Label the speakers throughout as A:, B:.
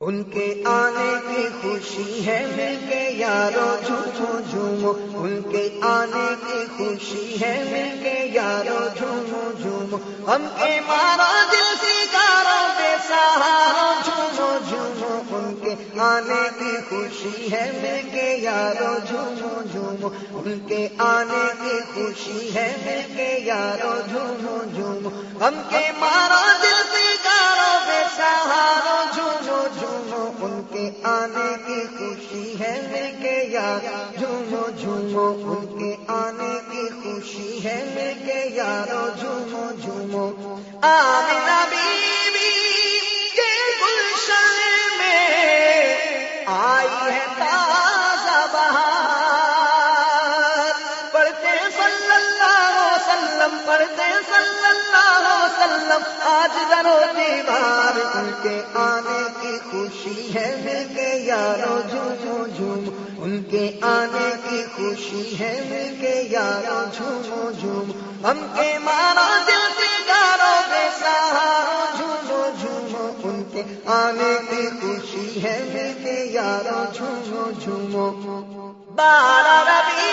A: ان کے آنے کی خوشی ہے مل کے یارو جھومو جھومو۔ ان کے آنے کی خوشی ہے مل کے یارو جھومو جھومو۔ ہم کے مارا دل ساروں بے سہارو جھومو جھومو۔ ان کے آنے کی خوشی ہے مل کے یارو جھومو جھومو۔ ان کے آنے کی خوشی ہے مل کے یارو جھومو جھومو۔ ہم کے مارا دل ساروں بے سہارو جھومو جھومو ان کے آنے کی خوشی ہے مل کے یار۔ جھومو جھومو ان کے آنے کی خوشی ہے مل کے یارو جھومو جھومو آمنا بی کے گلشن میں آئی ہے تازہ بہار۔ پڑھتے صلی اللہ وسلم، پڑھتے صلی اللہ وسلم، آج درو دیوار آنے کی خوشی ہے مل کے یارو جھومو جھوم۔ ان کے آنے کی خوشی ہے مل کے یارو جھومو جھوم۔ ہم کے مارا دل سے گارو بے سہارو جھومو جھومو ان کے آنے کی خوشی ہے مل کے یارو جھومو جھومو بارہ ربی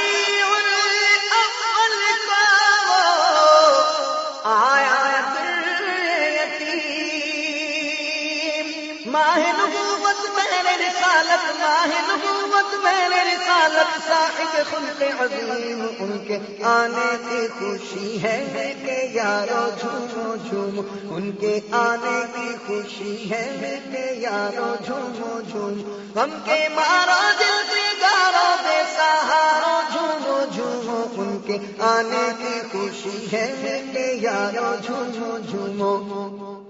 A: ماہ نبوت میرے رسالت، ماہ نبوت میرے رسالت، صاحب خلق عظیم، ان کے آنے کی خوشی ہے مل کے یارو جھومو جھوم ان کے آنے کی خوشی ہے مل کے یارو جھومو جھوم ہم کے مارا دل سے گارو، بے سہارو جھومو جھومو۔ ان کے آنے کی خوشی ہے مل کے یارو جھومو جھومو۔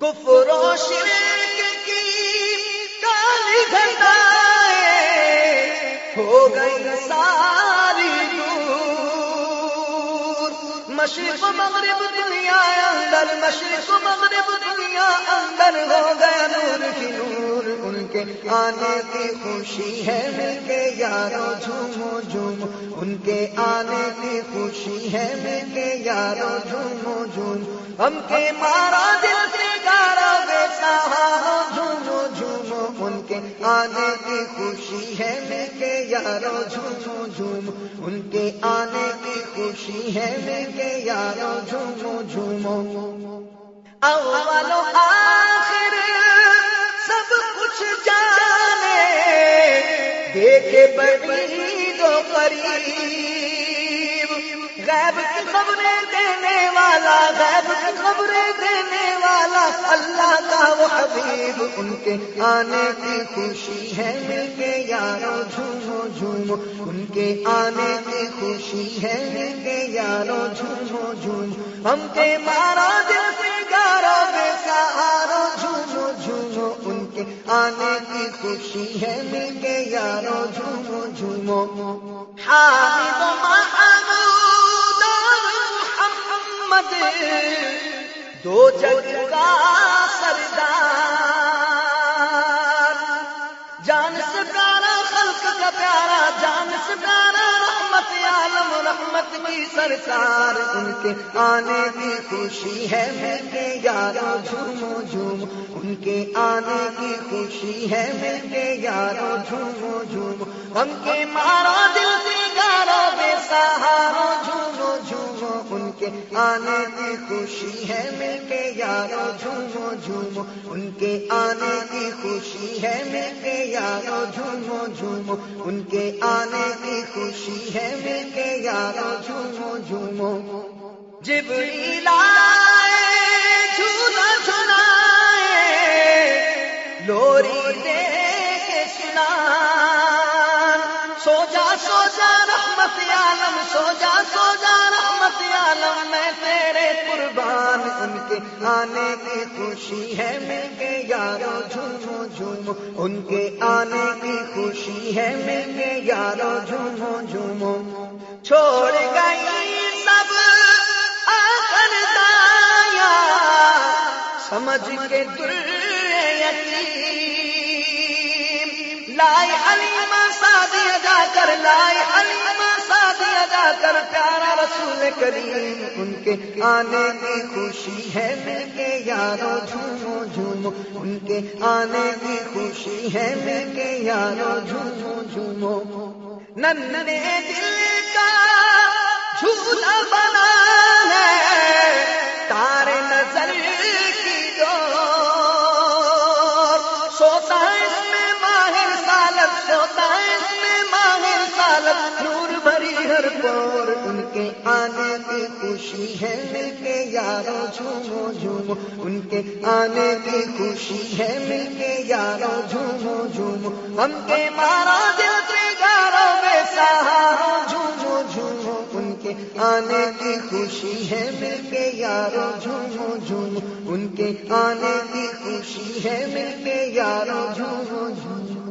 A: کفر و شرک گئی ساری دور۔ مشرق مغرب دنیا اندر، مشرق مغرب دنیا اندر ہو گیا نور کی نور۔ ان کے آنے کی خوشی ہے، مل کے یارو جھومو جھوم ان کے آنے کی خوشی ہے، مل کے یارو جھومو جھوم ہم کے مارا دل سے گارا بے سہارو جھومو جھومو ان کے آنے کی خوشی ہے مل کے یارو جھومو جھوم، ان کے آنے کی خوشی ہے مل کے یارو جھومو جھومو اول و آخر سب کچھ جانے، دیکھے بڑی دو قریب۔ غیب کی خبریں دینے حبیب ان کے آنے کی خوشی ہے مل کے یارو جھومو جھومو، ان کے آنے کی خوشی ہے مل کے یارو جھومو جھوم ہم کے مارا دل سے گارو بے سہارو جھومو جھومو، ان کے آنے کی خوشی ہے مل کے یارو جھومو جھومو۔ محمد، دو جگ کا جان رحمت عالم رحمت کی سرکار، ان کے آنے کی خوشی ہے مل کے یارو جھومو جھوم۔ ان کے آنے کی خوشی ہے مل کے یارو جھومو جھوم۔ ہم کے مارا دل سے گارو، بے سہارو جھومو جھومو ان کے آنے کی خوشی ہے مل کے یارو جھومو جھومو ان کے آنے کی خوشی ہے مل کے یارو جھومو جھومو، ان کے آنے کی خوشی ہے، مل کے یارو جھومو جھومو۔ جب جھولا جھلائے، لوری دے کے سنا۔ سو جا سو جا رحمت عالم سو سو ان کے آنے کی خوشی ہے مل کے یارو جھومو جھومو، ان کے آنے کی خوشی ہے مل کے یارو جھومو جھومو۔ چھوڑ گئی سب آخر دایا، سمجھ کے در یتیم۔ لائے علیما ادا جا کر کر لائے علیمہ شادی ادا کر، پیارا رسول کریم۔ ان کے آنے کی خوشی ہے، مل کے یارو جھومو جھومو۔ ان کے آنے کی خوشی ہے، مل کے یارو جھومو جھومو۔ نن دل ہر پور ان کے آنے کی خوشی ہے مل کے یارو جھومو جھومو۔ ان کے آنے کی خوشی ہے مل کے یارو جھومو جھومو۔ ہم کے مارا دل سے گارو بے سہارو جھومو جھومو۔ ان کے آنے کی خوشی ہے مل کے یارو جھومو جھومو۔ ان کے آنے کی خوشی ہے مل کے یارو جھومو جھومو۔